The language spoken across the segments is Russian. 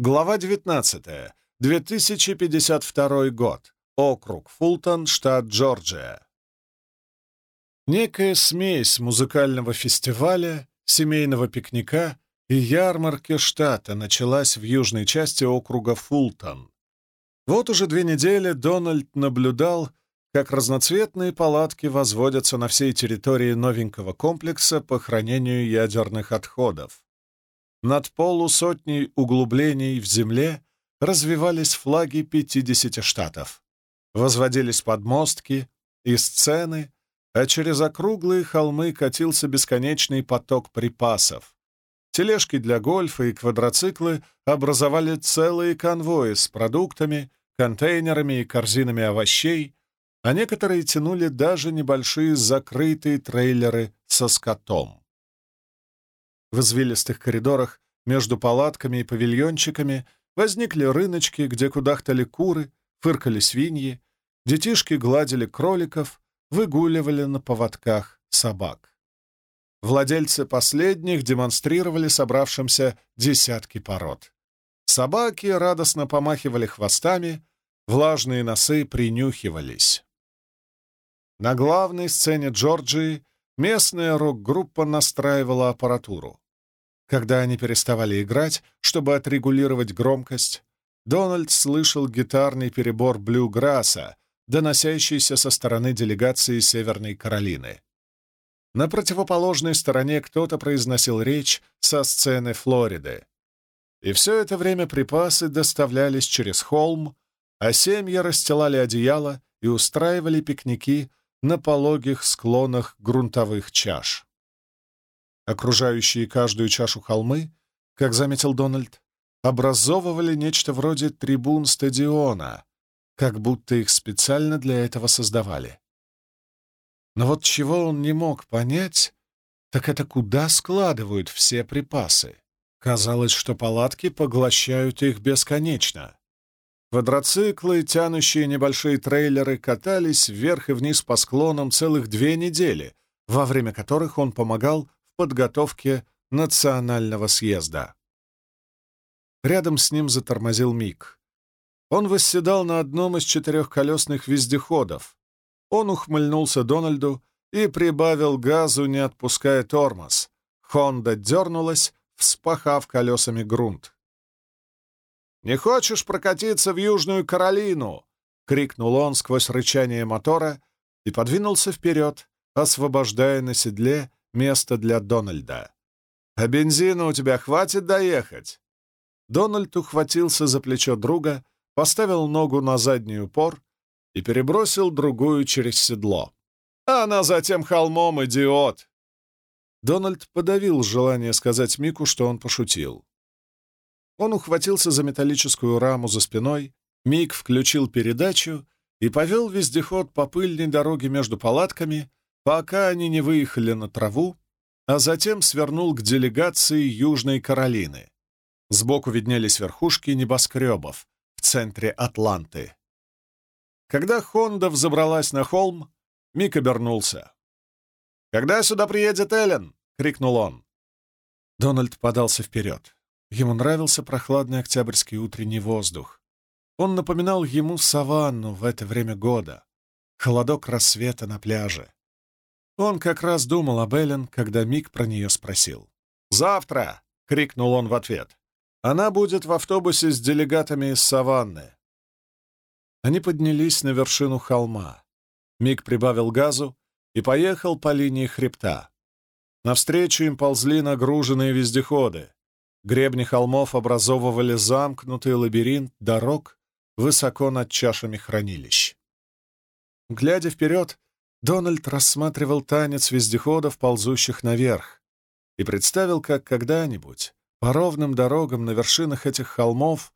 Глава 19. 2052 год. Округ Фултон, штат Джорджия. Некая смесь музыкального фестиваля, семейного пикника и ярмарки штата началась в южной части округа Фултон. Вот уже две недели Дональд наблюдал, как разноцветные палатки возводятся на всей территории новенького комплекса по хранению ядерных отходов. Над полусотней углублений в земле развивались флаги 50 штатов. Возводились подмостки и сцены, а через округлые холмы катился бесконечный поток припасов. Тележки для гольфа и квадроциклы образовали целые конвои с продуктами, контейнерами и корзинами овощей, а некоторые тянули даже небольшие закрытые трейлеры со скотом. В извилистых коридорах между палатками и павильончиками возникли рыночки, где кудахтали куры, фыркали свиньи, детишки гладили кроликов, выгуливали на поводках собак. Владельцы последних демонстрировали собравшимся десятки пород. Собаки радостно помахивали хвостами, влажные носы принюхивались. На главной сцене Джорджии Местная рок-группа настраивала аппаратуру. Когда они переставали играть, чтобы отрегулировать громкость, Дональд слышал гитарный перебор блюграсса, доносящийся со стороны делегации Северной Каролины. На противоположной стороне кто-то произносил речь со сцены Флориды. И все это время припасы доставлялись через холм, а семьи расстилали одеяло и устраивали пикники на пологих склонах грунтовых чаш. Окружающие каждую чашу холмы, как заметил Дональд, образовывали нечто вроде трибун стадиона, как будто их специально для этого создавали. Но вот чего он не мог понять, так это куда складывают все припасы. Казалось, что палатки поглощают их бесконечно. Квадроциклы, тянущие небольшие трейлеры, катались вверх и вниз по склонам целых две недели, во время которых он помогал в подготовке национального съезда. Рядом с ним затормозил Мик. Он восседал на одном из четырехколесных вездеходов. Он ухмыльнулся Дональду и прибавил газу, не отпуская тормоз. Хонда дернулась, вспахав колесами грунт. «Не хочешь прокатиться в Южную Каролину?» — крикнул он сквозь рычание мотора и подвинулся вперед, освобождая на седле место для Дональда. «А бензина у тебя хватит доехать?» Дональд ухватился за плечо друга, поставил ногу на задний упор и перебросил другую через седло. «Она за тем холмом, идиот!» Дональд подавил желание сказать Мику, что он пошутил. Он ухватился за металлическую раму за спиной, Миг включил передачу и повел вездеход по пыльной дороге между палатками, пока они не выехали на траву, а затем свернул к делегации Южной Каролины. Сбоку виднелись верхушки небоскребов в центре Атланты. Когда Хонда взобралась на холм, Мик обернулся. «Когда сюда приедет Эллен?» — крикнул он. Дональд подался вперед. Ему нравился прохладный октябрьский утренний воздух. Он напоминал ему саванну в это время года, холодок рассвета на пляже. Он как раз думал об Эллен, когда Мик про нее спросил. «Завтра!» — крикнул он в ответ. «Она будет в автобусе с делегатами из саванны». Они поднялись на вершину холма. Мик прибавил газу и поехал по линии хребта. Навстречу им ползли нагруженные вездеходы. Гребни холмов образовывали замкнутый лабиринт дорог высоко над чашами хранилищ. Глядя вперед, Дональд рассматривал танец вездеходов, ползущих наверх, и представил, как когда-нибудь по ровным дорогам на вершинах этих холмов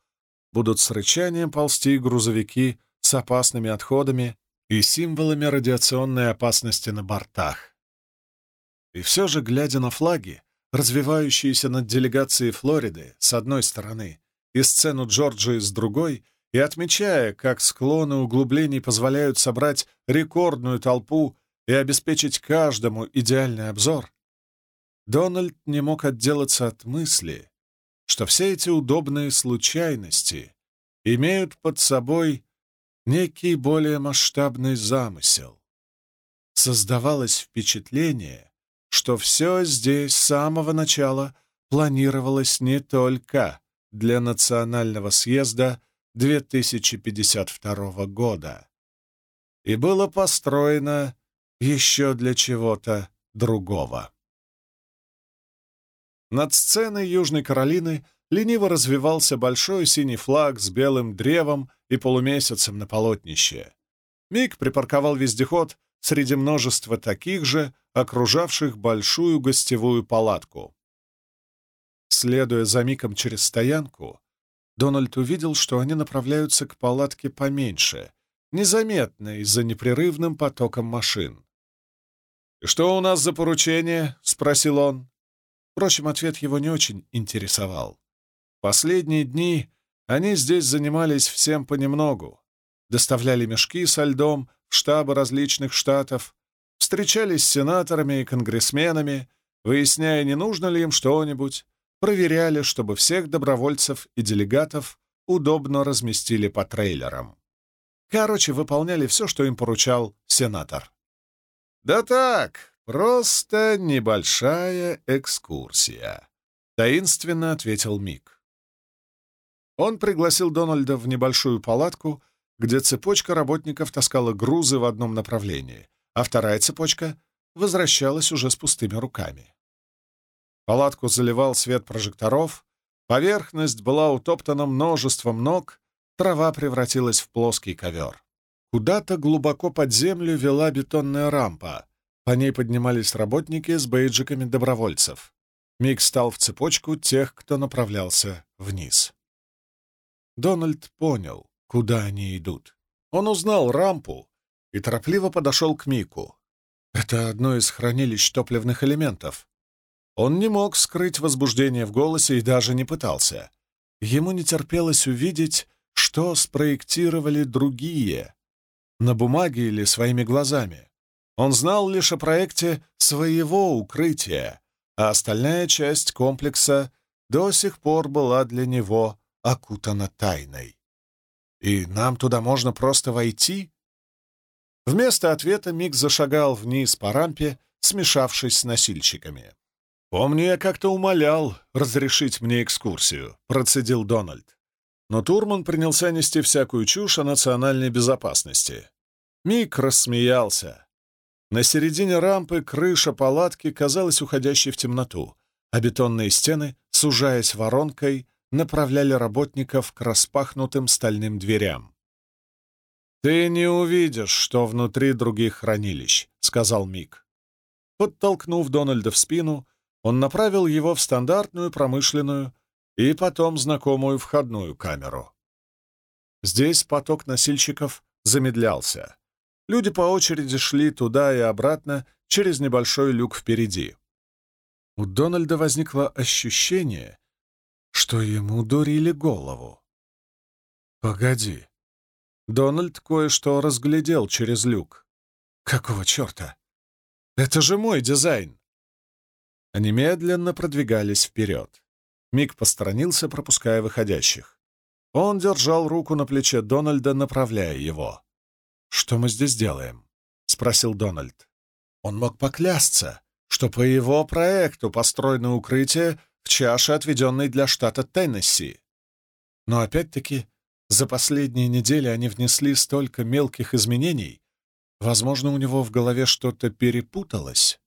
будут с рычанием ползти грузовики с опасными отходами и символами радиационной опасности на бортах. И все же, глядя на флаги, развивающиеся над делегацией Флориды с одной стороны и сцену Джорджии с другой, и отмечая, как склоны углублений позволяют собрать рекордную толпу и обеспечить каждому идеальный обзор, Дональд не мог отделаться от мысли, что все эти удобные случайности имеют под собой некий более масштабный замысел. Создавалось впечатление, что все здесь с самого начала планировалось не только для Национального съезда 2052 года и было построено еще для чего-то другого. Над сценой Южной Каролины лениво развивался большой синий флаг с белым древом и полумесяцем на полотнище. Мик припарковал вездеход среди множества таких же, окружавших большую гостевую палатку. Следуя за Миком через стоянку, Дональд увидел, что они направляются к палатке поменьше, незаметной за непрерывным потоком машин. «Что у нас за поручение?» — спросил он. Впрочем, ответ его не очень интересовал. Последние дни они здесь занимались всем понемногу. Доставляли мешки со льдом в штабы различных штатов, встречались с сенаторами и конгрессменами, выясняя, не нужно ли им что-нибудь, проверяли, чтобы всех добровольцев и делегатов удобно разместили по трейлерам. Короче, выполняли все, что им поручал сенатор. «Да так, просто небольшая экскурсия», — таинственно ответил Мик. Он пригласил Дональда в небольшую палатку, где цепочка работников таскала грузы в одном направлении, а вторая цепочка возвращалась уже с пустыми руками. Палатку заливал свет прожекторов, поверхность была утоптана множеством ног, трава превратилась в плоский ковер. Куда-то глубоко под землю вела бетонная рампа. По ней поднимались работники с бейджиками добровольцев. Мик стал в цепочку тех, кто направлялся вниз. Дональд понял, куда они идут. Он узнал рампу и торопливо подошел к Мику. Это одно из хранилищ топливных элементов. Он не мог скрыть возбуждение в голосе и даже не пытался. Ему не терпелось увидеть, что спроектировали другие, на бумаге или своими глазами. Он знал лишь о проекте своего укрытия, а остальная часть комплекса до сих пор была для него окутана тайной. И нам туда можно просто войти? Вместо ответа Мик зашагал вниз по рампе, смешавшись с носильщиками. «Помню, я как-то умолял разрешить мне экскурсию», — процедил Дональд. Но Турман принялся нести всякую чушь о национальной безопасности. Мик рассмеялся. На середине рампы крыша палатки казалась уходящей в темноту, а бетонные стены, сужаясь воронкой, направляли работников к распахнутым стальным дверям. «Ты не увидишь, что внутри других хранилищ», — сказал Мик. Подтолкнув Дональда в спину, он направил его в стандартную промышленную и потом знакомую входную камеру. Здесь поток носильщиков замедлялся. Люди по очереди шли туда и обратно через небольшой люк впереди. У Дональда возникло ощущение, что ему дурили голову. «Погоди». Дональд кое-что разглядел через люк. «Какого черта? Это же мой дизайн!» Они медленно продвигались вперед. Мик посторонился, пропуская выходящих. Он держал руку на плече Дональда, направляя его. «Что мы здесь делаем?» — спросил Дональд. Он мог поклясться, что по его проекту построено укрытие в чаше, отведенной для штата Теннесси. Но опять-таки, за последние недели они внесли столько мелких изменений, возможно, у него в голове что-то перепуталось.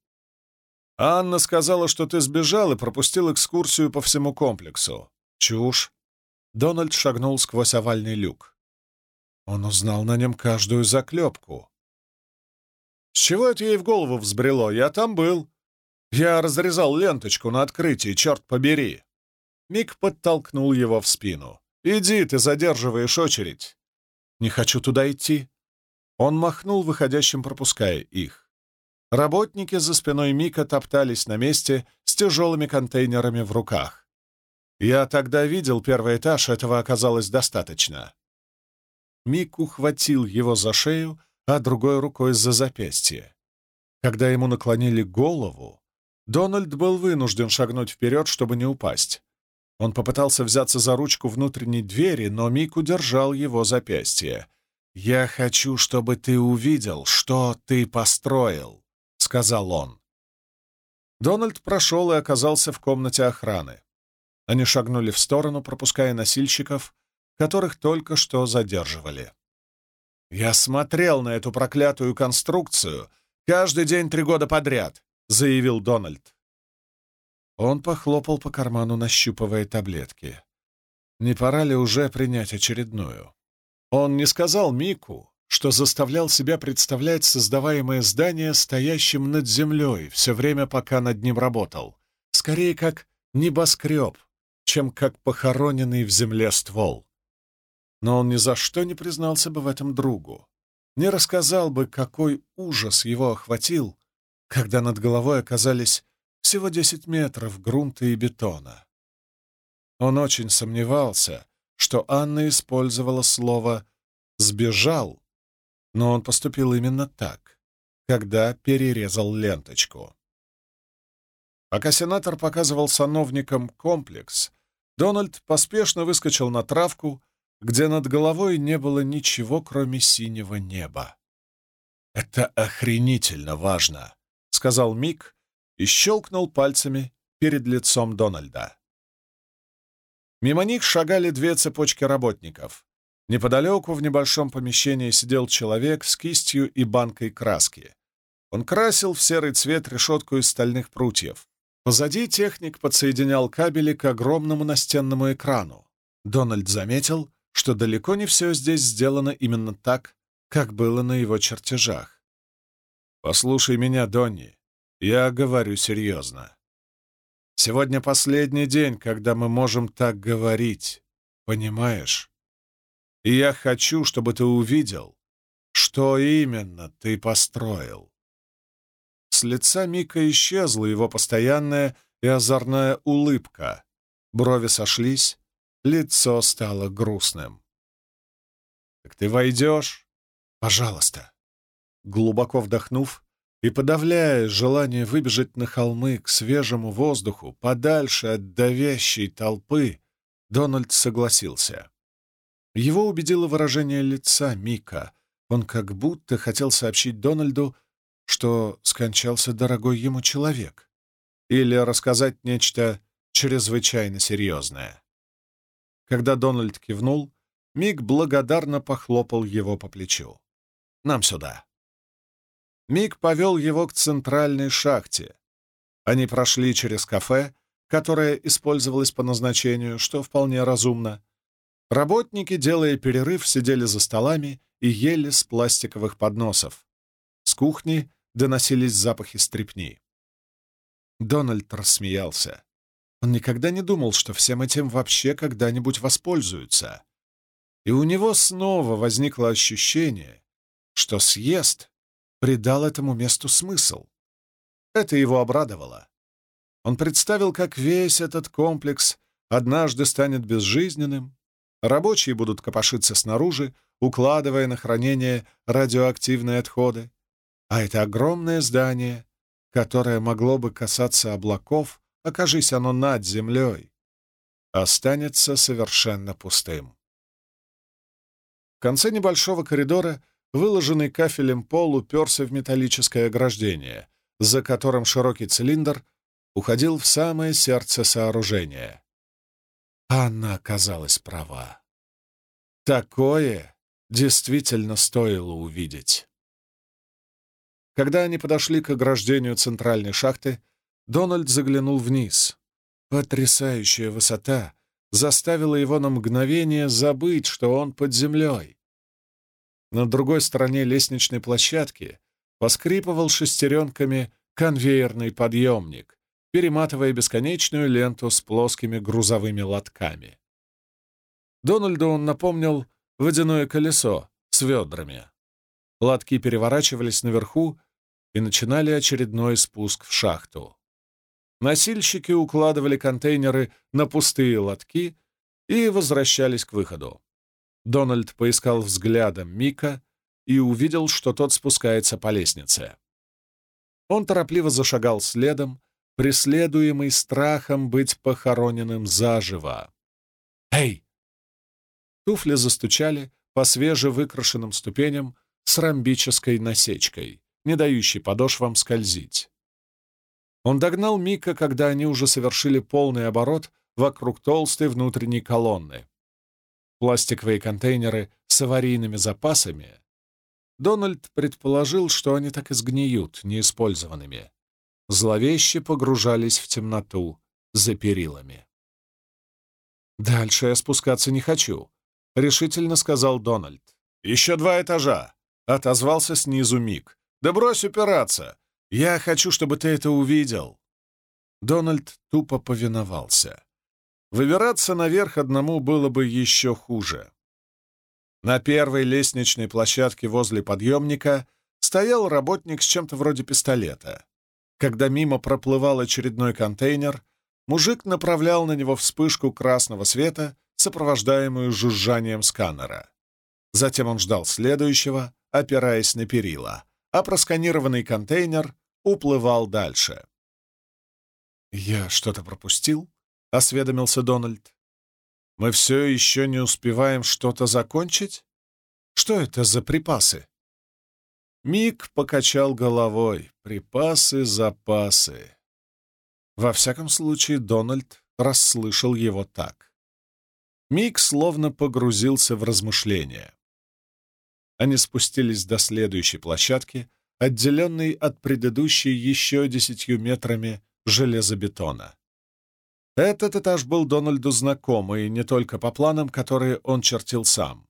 «Анна сказала, что ты сбежал и пропустил экскурсию по всему комплексу. Чушь!» Дональд шагнул сквозь овальный люк. Он узнал на нем каждую заклепку. «С чего это ей в голову взбрело? Я там был. Я разрезал ленточку на открытии, черт побери!» Мик подтолкнул его в спину. «Иди, ты задерживаешь очередь!» «Не хочу туда идти!» Он махнул выходящим, пропуская их. Работники за спиной Мика топтались на месте с тяжелыми контейнерами в руках. Я тогда видел первый этаж, этого оказалось достаточно. Мик ухватил его за шею, а другой рукой за запястье. Когда ему наклонили голову, Дональд был вынужден шагнуть вперед, чтобы не упасть. Он попытался взяться за ручку внутренней двери, но Мик удержал его запястье. «Я хочу, чтобы ты увидел, что ты построил», — сказал он. Дональд прошел и оказался в комнате охраны. Они шагнули в сторону, пропуская носильщиков, которых только что задерживали. «Я смотрел на эту проклятую конструкцию каждый день три года подряд», — заявил Дональд. Он похлопал по карману, нащупывая таблетки. Не пора ли уже принять очередную? Он не сказал Мику, что заставлял себя представлять создаваемое здание стоящим над землей все время, пока над ним работал. Скорее, как небоскреб, чем как похороненный в земле ствол. Но он ни за что не признался бы в этом другу, не рассказал бы, какой ужас его охватил, когда над головой оказались всего десять метров грунта и бетона. Он очень сомневался, что Анна использовала слово «сбежал», но он поступил именно так, когда перерезал ленточку. Пока сенатор показывал сановникам комплекс, Дональд поспешно выскочил на травку, где над головой не было ничего, кроме синего неба. «Это охренительно важно», — сказал Мик и щелкнул пальцами перед лицом Дональда. Мимо них шагали две цепочки работников. Неподалеку в небольшом помещении сидел человек с кистью и банкой краски. Он красил в серый цвет решетку из стальных прутьев. Позади техник подсоединял кабели к огромному настенному экрану. Дональд заметил, что далеко не все здесь сделано именно так, как было на его чертежах. «Послушай меня, Донни, я говорю серьезно. Сегодня последний день, когда мы можем так говорить, понимаешь? И я хочу, чтобы ты увидел, что именно ты построил. С лица Мика исчезла его постоянная и озорная улыбка. Брови сошлись, лицо стало грустным. «Так ты войдешь? Пожалуйста!» Глубоко вдохнув и подавляя желание выбежать на холмы к свежему воздуху, подальше от давящей толпы, Дональд согласился. Его убедило выражение лица Мика. Он как будто хотел сообщить Дональду, что скончался дорогой ему человек, или рассказать нечто чрезвычайно серьезное. Когда Дональд кивнул, Мик благодарно похлопал его по плечу. «Нам сюда». Мик повел его к центральной шахте. Они прошли через кафе, которое использовалось по назначению, что вполне разумно. Работники, делая перерыв, сидели за столами и ели с пластиковых подносов. С кухни доносились запахи стрепни. Дональд рассмеялся. Он никогда не думал, что всем этим вообще когда-нибудь воспользуются. И у него снова возникло ощущение, что съезд придал этому месту смысл. Это его обрадовало. Он представил, как весь этот комплекс однажды станет безжизненным, рабочие будут копошиться снаружи, укладывая на хранение радиоактивные отходы, а это огромное здание, которое могло бы касаться облаков, окажись оно над землей, останется совершенно пустым. В конце небольшого коридора выложенный кафелем пол уперся в металлическое ограждение, за которым широкий цилиндр уходил в самое сердце сооружения. Анна оказалась права. Такое действительно стоило увидеть. Когда они подошли к ограждению центральной шахты, Дональд заглянул вниз. Потрясающая высота заставила его на мгновение забыть, что он под землей. На другой стороне лестничной площадки поскрипывал шестеренками конвейерный подъемник, перематывая бесконечную ленту с плоскими грузовыми лотками. Дональду он напомнил водяное колесо с ведрами. Лотки переворачивались наверху, и начинали очередной спуск в шахту. Носильщики укладывали контейнеры на пустые лотки и возвращались к выходу. Дональд поискал взглядом Мика и увидел, что тот спускается по лестнице. Он торопливо зашагал следом, преследуемый страхом быть похороненным заживо. «Эй!» Туфли застучали по свежевыкрашенным ступеням с ромбической насечкой, не дающей подошвам скользить. Он догнал Мика, когда они уже совершили полный оборот вокруг толстой внутренней колонны. Пластиковые контейнеры с аварийными запасами. Дональд предположил, что они так и сгниют, неиспользованными. Зловеще погружались в темноту за перилами. «Дальше я спускаться не хочу», — решительно сказал Дональд. «Еще два этажа», — отозвался снизу Мик. «Да брось упираться! Я хочу, чтобы ты это увидел!» Дональд тупо повиновался. Выбираться наверх одному было бы еще хуже. На первой лестничной площадке возле подъемника стоял работник с чем-то вроде пистолета. Когда мимо проплывал очередной контейнер, мужик направлял на него вспышку красного света, сопровождаемую жужжанием сканера. Затем он ждал следующего, опираясь на перила, а просканированный контейнер уплывал дальше. «Я что-то пропустил?» — осведомился Дональд. «Мы все еще не успеваем что-то закончить? Что это за припасы?» Мик покачал головой. «Припасы, запасы». Во всяком случае, Дональд расслышал его так. Мик словно погрузился в размышления. Они спустились до следующей площадки, отделенный от предыдущей еще десятью метрами железобетона. Этот этаж был Дональду знакомый не только по планам, которые он чертил сам.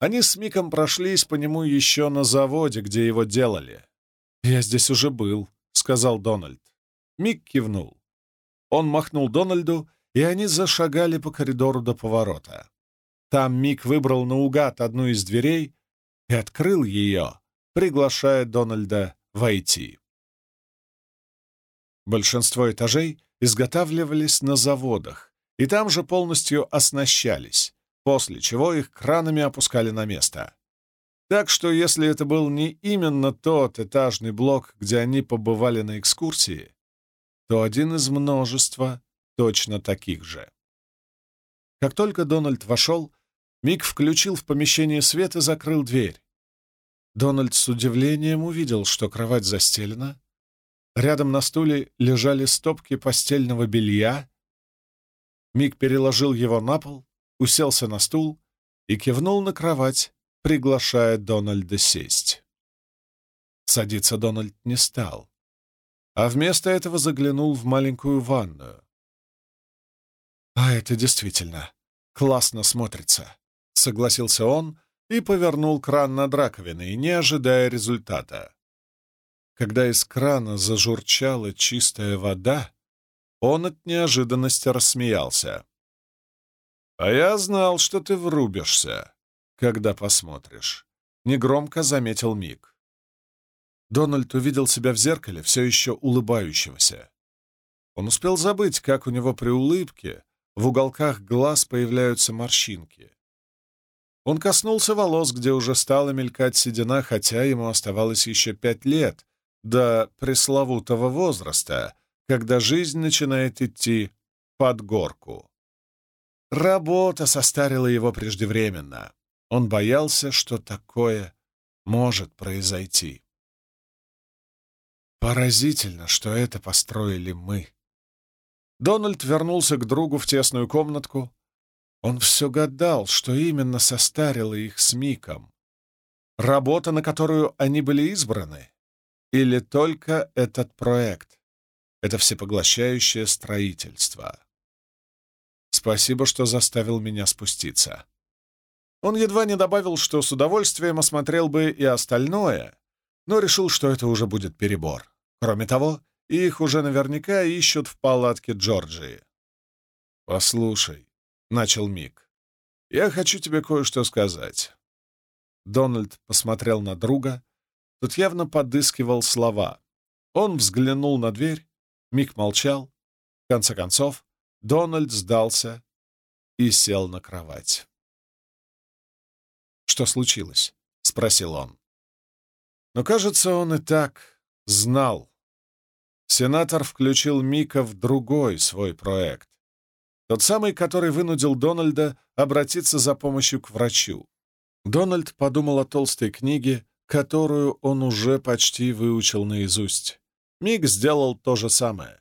Они с Миком прошлись по нему еще на заводе, где его делали. «Я здесь уже был», — сказал Дональд. Мик кивнул. Он махнул Дональду, и они зашагали по коридору до поворота. Там Мик выбрал наугад одну из дверей и открыл ее, приглашая Дональда войти. Большинство этажей изготавливались на заводах, и там же полностью оснащались, после чего их кранами опускали на место. Так что если это был не именно тот этажный блок, где они побывали на экскурсии, то один из множества точно таких же. Как только Дональд вошел, Мик включил в помещение свет и закрыл дверь. Дональд с удивлением увидел, что кровать застелена. Рядом на стуле лежали стопки постельного белья. Мик переложил его на пол, уселся на стул и кивнул на кровать, приглашая Дональда сесть. Садиться Дональд не стал, а вместо этого заглянул в маленькую ванную. «А это действительно классно смотрится», — согласился он, и повернул кран над раковиной, не ожидая результата. Когда из крана зажурчала чистая вода, он от неожиданности рассмеялся. «А я знал, что ты врубишься, когда посмотришь», — негромко заметил Мик. Дональд увидел себя в зеркале, все еще улыбающегося. Он успел забыть, как у него при улыбке в уголках глаз появляются морщинки. Он коснулся волос, где уже стала мелькать седина, хотя ему оставалось еще пять лет до пресловутого возраста, когда жизнь начинает идти под горку. Работа состарила его преждевременно. Он боялся, что такое может произойти. Поразительно, что это построили мы. Дональд вернулся к другу в тесную комнатку, он все гадал, что именно состарило их с Миком. Работа, на которую они были избраны? Или только этот проект? Это всепоглощающее строительство. Спасибо, что заставил меня спуститься. Он едва не добавил, что с удовольствием осмотрел бы и остальное, но решил, что это уже будет перебор. Кроме того, их уже наверняка ищут в палатке Джорджии. «Послушай», — начал Мик. «Я хочу тебе кое-что сказать». Дональд посмотрел на друга. Тот явно подыскивал слова. Он взглянул на дверь. Мик молчал. В конце концов, Дональд сдался и сел на кровать. «Что случилось?» — спросил он. Но, кажется, он и так знал. сенатор включил Мика в другой свой проект. Тот самый, который вынудил Дональда обратиться за помощью к врачу. Дональд подумал о толстой книге, которую он уже почти выучил наизусть. Мик сделал то же самое.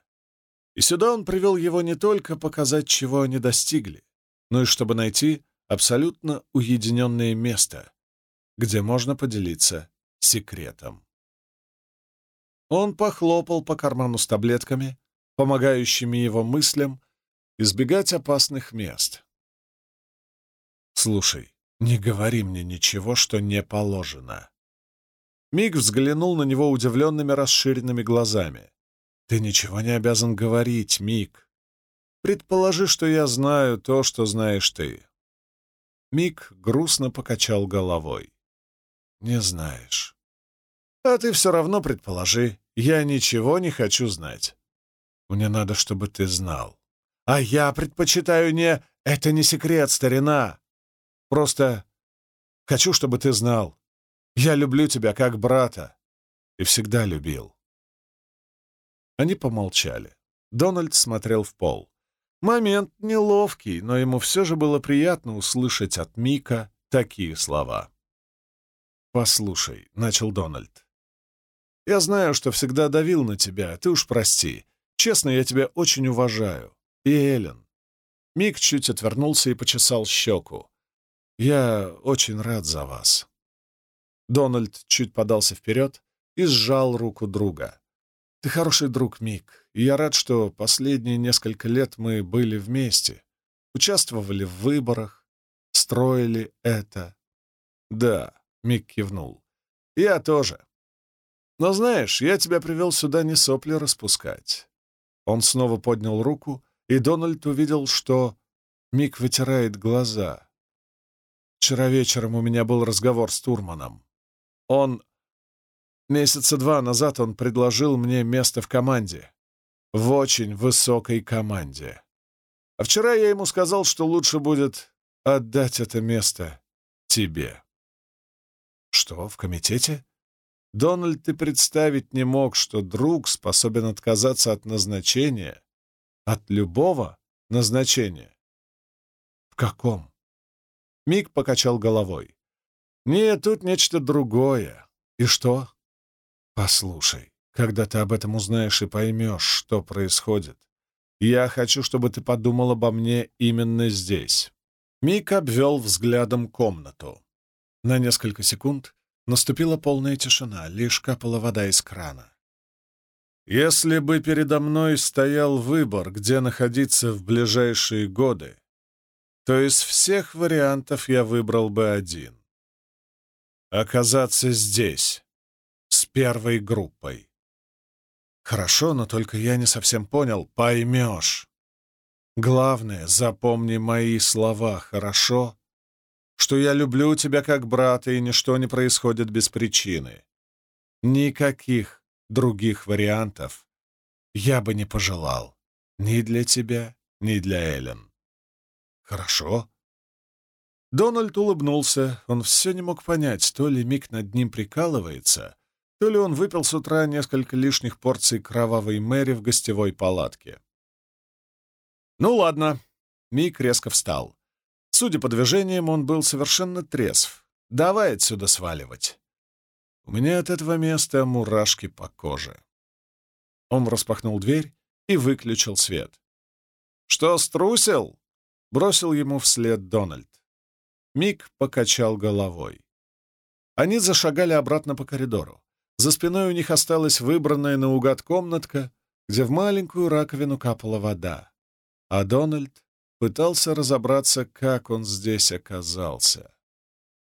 И сюда он привел его не только показать, чего они достигли, но и чтобы найти абсолютно уединенное место, где можно поделиться секретом. Он похлопал по карману с таблетками, помогающими его мыслям избегать опасных мест. «Слушай, не говори мне ничего, что не положено». Миг взглянул на него удивленными расширенными глазами. «Ты ничего не обязан говорить, Миг. Предположи, что я знаю то, что знаешь ты». Миг грустно покачал головой. «Не знаешь». «А ты все равно предположи. Я ничего не хочу знать. Мне надо, чтобы ты знал. А я предпочитаю не... Это не секрет, старина. Просто хочу, чтобы ты знал. Я люблю тебя как брата. И всегда любил. Они помолчали. Дональд смотрел в пол. Момент неловкий, но ему все же было приятно услышать от Мика такие слова. «Послушай», — начал Дональд, — «я знаю, что всегда давил на тебя, ты уж прости. Честно, я тебя очень уважаю. И Эллен». Мик чуть отвернулся и почесал щеку. «Я очень рад за вас». Дональд чуть подался вперед и сжал руку друга. «Ты хороший друг, Мик, и я рад, что последние несколько лет мы были вместе, участвовали в выборах, строили это». «Да», — Мик кивнул, — «я тоже. Но знаешь, я тебя привел сюда не сопли распускать». Он снова поднял руку, и Дональд увидел, что Мик вытирает глаза — Вчера вечером у меня был разговор с Турманом. Он... Месяца два назад он предложил мне место в команде. В очень высокой команде. А вчера я ему сказал, что лучше будет отдать это место тебе. Что, в комитете? Дональд ты представить не мог, что друг способен отказаться от назначения, от любого назначения. В каком? Мик покачал головой. «Нет, тут нечто другое. И что?» «Послушай, когда ты об этом узнаешь и поймешь, что происходит, я хочу, чтобы ты подумал обо мне именно здесь». Мик обвел взглядом комнату. На несколько секунд наступила полная тишина, лишь капала вода из крана. «Если бы передо мной стоял выбор, где находиться в ближайшие годы, то из всех вариантов я выбрал бы один. Оказаться здесь, с первой группой. Хорошо, но только я не совсем понял. Поймешь. Главное, запомни мои слова, хорошо? Что я люблю тебя как брата, и ничто не происходит без причины. Никаких других вариантов я бы не пожелал. Ни для тебя, ни для Эллен. «Хорошо». Дональд улыбнулся. Он все не мог понять, то ли Мик над ним прикалывается, то ли он выпил с утра несколько лишних порций кровавой Мэри в гостевой палатке. «Ну ладно». Мик резко встал. Судя по движениям, он был совершенно трезв. «Давай отсюда сваливать». У меня от этого места мурашки по коже. Он распахнул дверь и выключил свет. «Что, струсил?» Бросил ему вслед Дональд. Мик покачал головой. Они зашагали обратно по коридору. За спиной у них осталась выбранная наугад комнатка, где в маленькую раковину капала вода. А Дональд пытался разобраться, как он здесь оказался.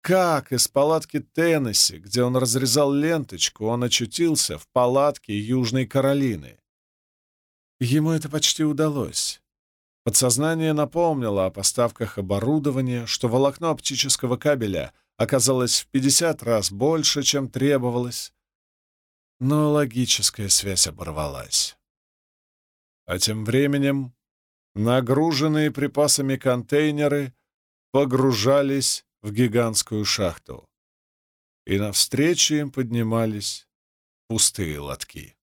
Как из палатки Теннесси, где он разрезал ленточку, он очутился в палатке Южной Каролины. Ему это почти удалось. Подсознание напомнило о поставках оборудования, что волокно оптического кабеля оказалось в 50 раз больше, чем требовалось. Но логическая связь оборвалась. А тем временем нагруженные припасами контейнеры погружались в гигантскую шахту, и навстречу им поднимались пустые лотки.